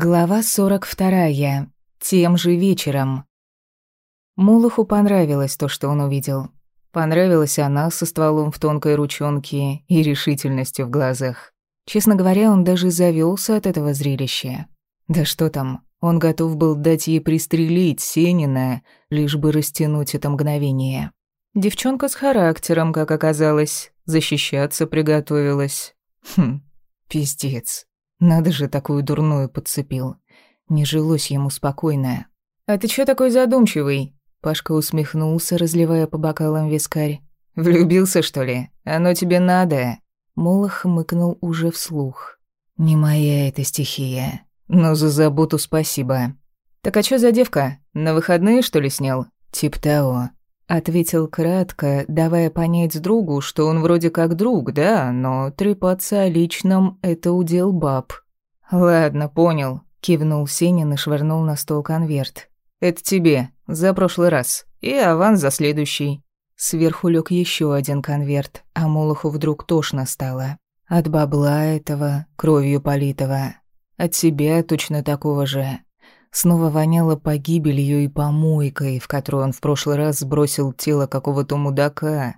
Глава 42. Тем же вечером. Мулаху понравилось то, что он увидел. Понравилась она со стволом в тонкой ручонке и решительностью в глазах. Честно говоря, он даже завелся от этого зрелища. Да что там, он готов был дать ей пристрелить Сенина, лишь бы растянуть это мгновение. Девчонка с характером, как оказалось, защищаться приготовилась. Хм, пиздец. Надо же, такую дурную подцепил. Не жилось ему спокойно. «А ты чё такой задумчивый?» Пашка усмехнулся, разливая по бокалам вискарь. «Влюбился, что ли? Оно тебе надо?» Молох хмыкнул уже вслух. «Не моя эта стихия. Но за заботу спасибо». «Так а чё за девка? На выходные, что ли, снял?» «Тип того». Ответил кратко, давая понять другу, что он вроде как друг, да, но трепаться о личном — это удел баб. «Ладно, понял», — кивнул Сенин и швырнул на стол конверт. «Это тебе, за прошлый раз, и аванс за следующий». Сверху лег еще один конверт, а Молоху вдруг тошно стало. От бабла этого, кровью политого. От себя точно такого же. Снова воняло погибелью и помойкой, в которую он в прошлый раз сбросил тело какого-то мудака,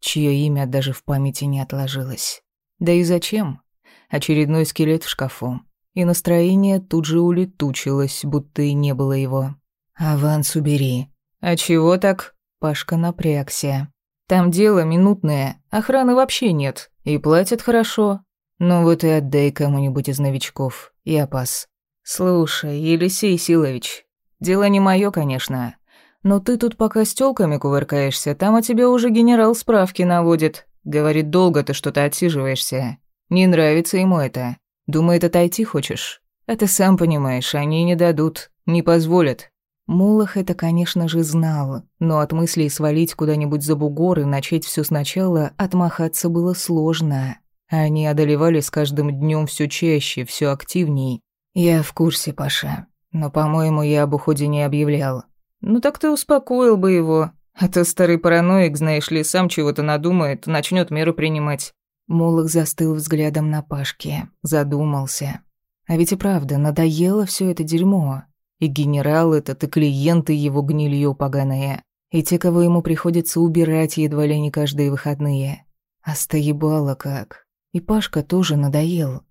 чье имя даже в памяти не отложилось. Да и зачем? Очередной скелет в шкафу. И настроение тут же улетучилось, будто и не было его. «Аванс убери». «А чего так?» Пашка напрягся. «Там дело минутное, охраны вообще нет, и платят хорошо. Ну вот и отдай кому-нибудь из новичков, я пас». «Слушай, Елисей Силович, дело не мое, конечно, но ты тут пока с тёлками кувыркаешься, там о тебе уже генерал справки наводит. Говорит, долго ты что-то отсиживаешься. Не нравится ему это. Думает, отойти хочешь? А ты сам понимаешь, они не дадут, не позволят». Мулах это, конечно же, знал, но от мыслей свалить куда-нибудь за бугор и начать все сначала отмахаться было сложно. Они одолевали с каждым днем все чаще, все активней, «Я в курсе, Паша, но, по-моему, я об уходе не объявлял». «Ну так ты успокоил бы его, а то старый параноик, знаешь ли, сам чего-то надумает, начнет меры принимать». Молох застыл взглядом на Пашке, задумался. А ведь и правда, надоело все это дерьмо. И генерал этот, и клиенты его гнилью поганые, и те, кого ему приходится убирать едва ли не каждые выходные. А стоебало как. И Пашка тоже надоел.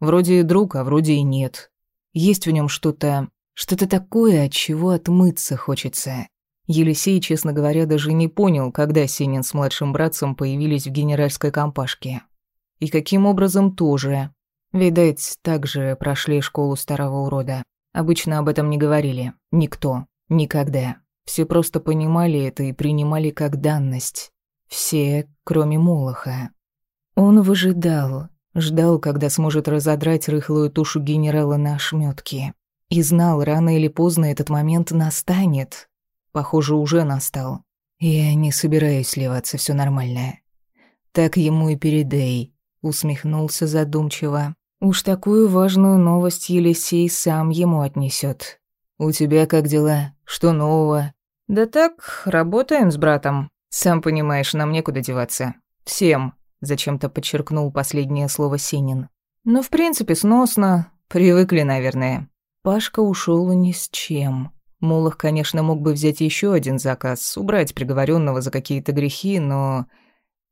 Вроде и друг, а вроде и нет. Есть в нем что-то... что-то такое, от чего отмыться хочется. Елисей, честно говоря, даже не понял, когда Сенин с младшим братцем появились в генеральской компашке. И каким образом тоже. Видать, также прошли школу старого урода. Обычно об этом не говорили. Никто. Никогда. Все просто понимали это и принимали как данность. Все, кроме Молоха. Он выжидал, Ждал, когда сможет разодрать рыхлую тушу генерала на ошметки. И знал, рано или поздно этот момент настанет. Похоже, уже настал. Я не собираюсь сливаться, все нормально. Так ему и передай, усмехнулся задумчиво. Уж такую важную новость Елисей сам ему отнесет. У тебя как дела? Что нового? Да так, работаем с братом. Сам понимаешь, нам некуда деваться. Всем. Зачем-то подчеркнул последнее слово Синин. «Ну, в принципе, сносно. Привыкли, наверное». Пашка ушел ни с чем. Молох, конечно, мог бы взять еще один заказ, убрать приговоренного за какие-то грехи, но...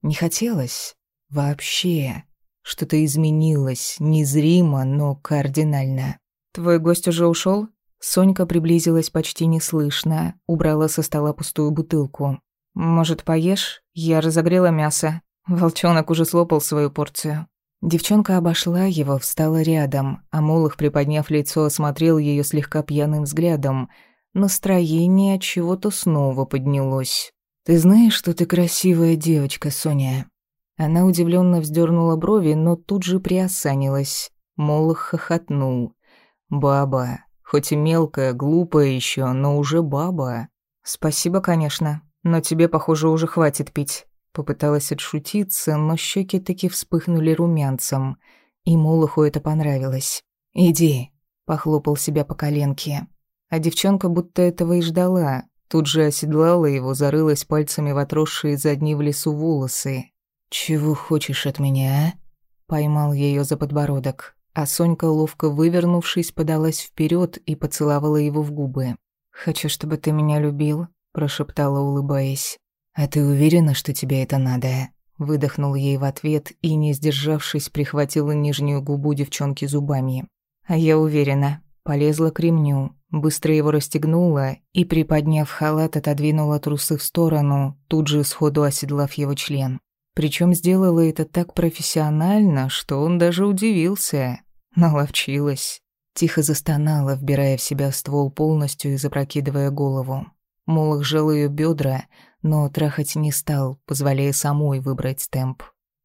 Не хотелось. Вообще. Что-то изменилось, незримо, но кардинально. «Твой гость уже ушел? Сонька приблизилась почти неслышно, убрала со стола пустую бутылку. «Может, поешь? Я разогрела мясо». Волчонок уже слопал свою порцию. Девчонка обошла его, встала рядом, а Молох, приподняв лицо, осмотрел ее слегка пьяным взглядом. Настроение от чего-то снова поднялось. «Ты знаешь, что ты красивая девочка, Соня?» Она удивленно вздернула брови, но тут же приосанилась. Молох хохотнул. «Баба. Хоть и мелкая, глупая еще, но уже баба. Спасибо, конечно, но тебе, похоже, уже хватит пить. Попыталась отшутиться, но щеки таки вспыхнули румянцем, и Молоху это понравилось. «Иди», — похлопал себя по коленке. А девчонка будто этого и ждала, тут же оседлала его, зарылась пальцами в отросшие задние в лесу волосы. «Чего хочешь от меня, а?» Поймал ее за подбородок. а Сонька, ловко вывернувшись, подалась вперед и поцеловала его в губы. «Хочу, чтобы ты меня любил», — прошептала, улыбаясь. «А ты уверена, что тебе это надо?» Выдохнул ей в ответ и, не сдержавшись, прихватила нижнюю губу девчонки зубами. А я уверена. Полезла к ремню, быстро его расстегнула и, приподняв халат, отодвинула трусы в сторону, тут же сходу оседлав его член. Причем сделала это так профессионально, что он даже удивился. Наловчилась. Тихо застонала, вбирая в себя ствол полностью и запрокидывая голову. Молох жал ее бедра, но трахать не стал, позволяя самой выбрать темп.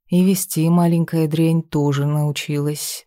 И вести маленькая дрянь тоже научилась.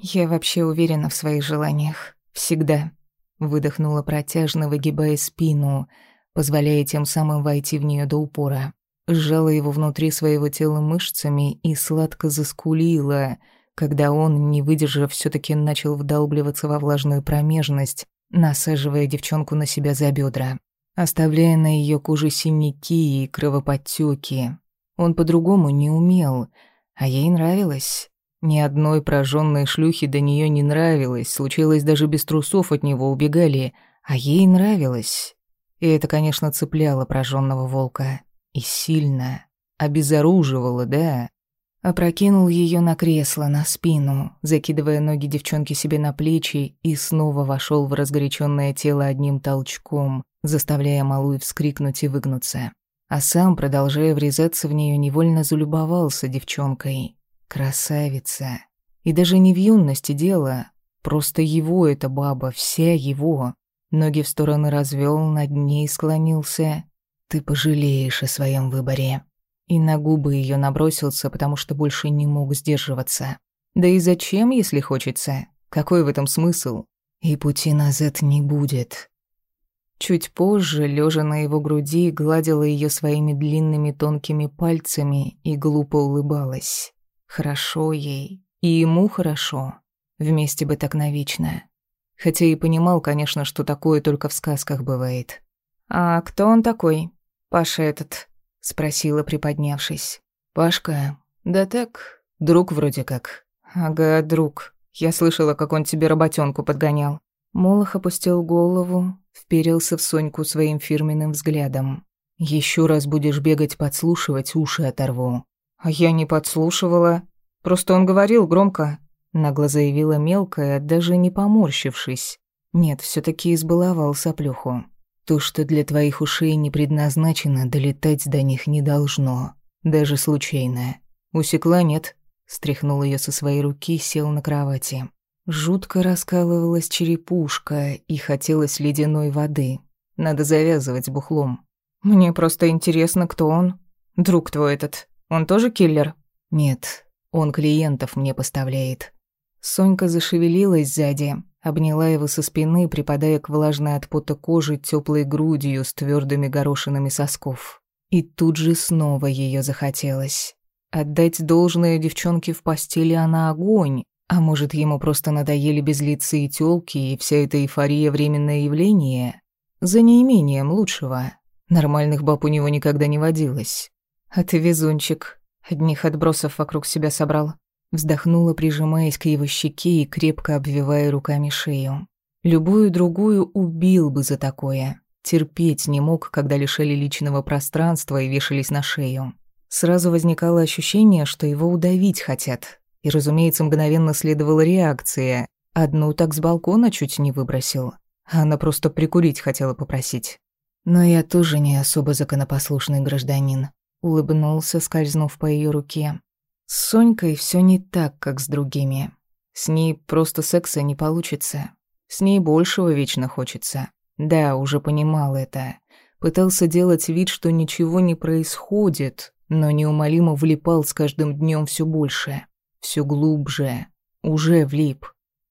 «Я вообще уверена в своих желаниях. Всегда», — выдохнула протяжно, выгибая спину, позволяя тем самым войти в нее до упора. Сжала его внутри своего тела мышцами и сладко заскулила — когда он, не выдержав, все таки начал вдалбливаться во влажную промежность, насаживая девчонку на себя за бедра, оставляя на ее коже синяки и кровоподтеки. Он по-другому не умел, а ей нравилось. Ни одной прожженной шлюхи до нее не нравилось, случилось даже без трусов от него убегали, а ей нравилось. И это, конечно, цепляло прожженного волка. И сильно. Обезоруживало, да. Опрокинул ее на кресло, на спину, закидывая ноги девчонки себе на плечи и снова вошел в разгоряченное тело одним толчком, заставляя малую вскрикнуть и выгнуться. А сам, продолжая врезаться в нее, невольно залюбовался девчонкой. Красавица. И даже не в юности дело, просто его эта баба, вся его. Ноги в стороны развел, над ней склонился. «Ты пожалеешь о своем выборе», и на губы ее набросился, потому что больше не мог сдерживаться. Да и зачем, если хочется? Какой в этом смысл? И пути назад не будет. Чуть позже, лежа на его груди, гладила ее своими длинными тонкими пальцами и глупо улыбалась. Хорошо ей. И ему хорошо. Вместе бы так навечно. Хотя и понимал, конечно, что такое только в сказках бывает. «А кто он такой? Паша этот?» спросила, приподнявшись. Пашка, да так, друг вроде как. Ага, друг. Я слышала, как он тебе работенку подгонял. Молох опустил голову, вперился в Соньку своим фирменным взглядом. Еще раз будешь бегать подслушивать, уши оторву. А я не подслушивала. Просто он говорил громко. Нагло заявила мелкая, даже не поморщившись. Нет, все таки избаловал соплюху. То, что для твоих ушей не предназначено, долетать до них не должно, даже случайно. Усекла нет, стряхнул ее со своей руки, сел на кровати. Жутко раскалывалась черепушка и хотелось ледяной воды. Надо завязывать бухлом. Мне просто интересно, кто он. Друг твой этот. Он тоже киллер? Нет, он клиентов мне поставляет. Сонька зашевелилась сзади, обняла его со спины, припадая к влажной от пота кожи теплой грудью с твердыми горошинами сосков. И тут же снова ее захотелось. Отдать должное девчонке в постели она огонь, а может, ему просто надоели безлицые тёлки и вся эта эйфория временное явление? За неимением лучшего. Нормальных баб у него никогда не водилось. А ты везунчик. Одних отбросов вокруг себя собрал. Вздохнула, прижимаясь к его щеке и крепко обвивая руками шею. Любую другую убил бы за такое. Терпеть не мог, когда лишали личного пространства и вешались на шею. Сразу возникало ощущение, что его удавить хотят. И, разумеется, мгновенно следовала реакция. Одну так с балкона чуть не выбросил. Она просто прикурить хотела попросить. Но я тоже не особо законопослушный гражданин. Улыбнулся, скользнув по ее руке. С Сонькой все не так, как с другими. С ней просто секса не получится. С ней большего вечно хочется. Да, уже понимал это. Пытался делать вид, что ничего не происходит, но неумолимо влипал с каждым днем все больше, все глубже. Уже влип.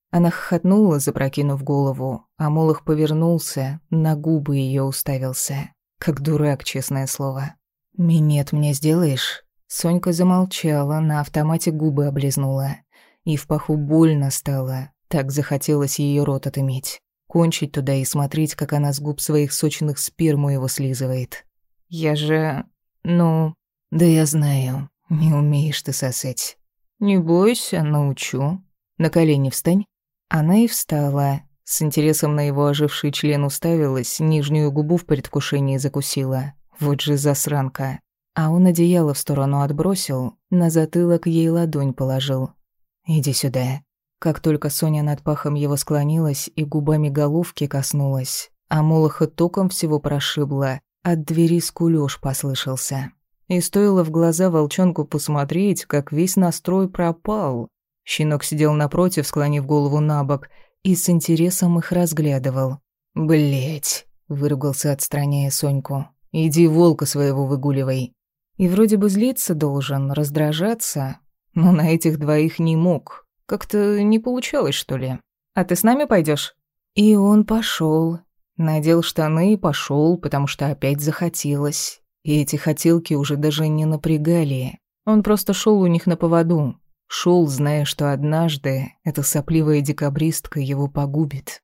Она хохотнула, запрокинув голову, а Молох повернулся, на губы ее уставился. Как дурак, честное слово. «Минет мне сделаешь?» Сонька замолчала, на автомате губы облизнула. И в паху больно стало, так захотелось ее рот отыметь. Кончить туда и смотреть, как она с губ своих сочных сперму его слизывает. «Я же... ну...» «Да я знаю, не умеешь ты сосать». «Не бойся, научу». На колени встань». Она и встала. С интересом на его оживший член уставилась, нижнюю губу в предвкушении закусила. Вот же засранка. А он одеяло в сторону отбросил, на затылок ей ладонь положил. «Иди сюда». Как только Соня над пахом его склонилась и губами головки коснулась, а Молоха током всего прошибла, от двери скулёж послышался. И стоило в глаза волчонку посмотреть, как весь настрой пропал. Щенок сидел напротив, склонив голову на бок, и с интересом их разглядывал. «Блядь!» — выругался, отстраняя Соньку. «Иди волка своего выгуливай». И вроде бы злиться должен, раздражаться, но на этих двоих не мог. Как-то не получалось, что ли. «А ты с нами пойдешь? И он пошел, Надел штаны и пошел, потому что опять захотелось. И эти хотелки уже даже не напрягали. Он просто шел у них на поводу. Шел, зная, что однажды эта сопливая декабристка его погубит.